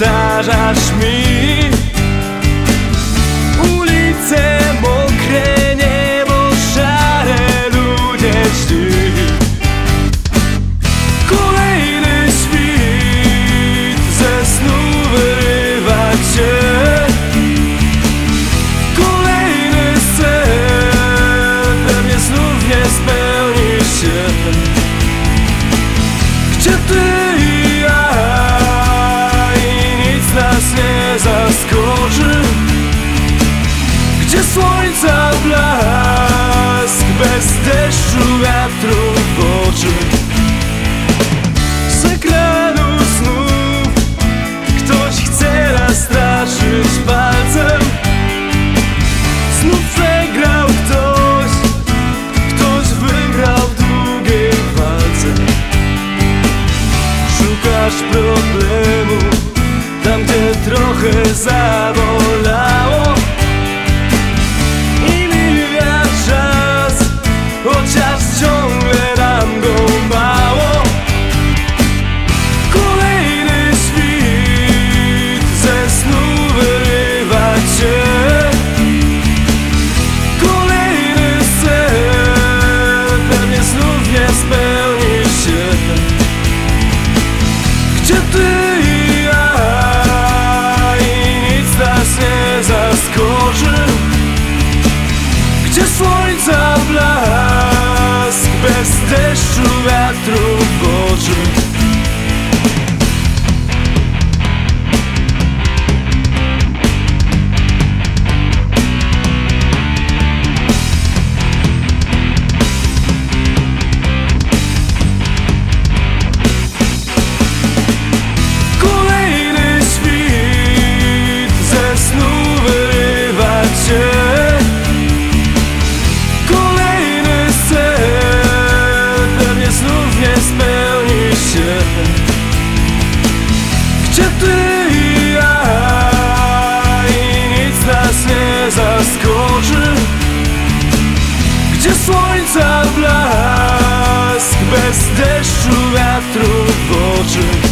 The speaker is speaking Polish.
powtarzasz mi. Ulice mokre, niebo szare, ludzie śni Kolejny świt ze snu wyrywa cię. Kolejny sen pewnie znów nie spełni się. Gdzie ty zaskoczy Gdzie słońca blask słońca blask Bez deszczu wiatru Jeszcze ty i ja I nic nas nie zaskoczy. Gdzie słońca blask Bez deszczu wiatru w oczy.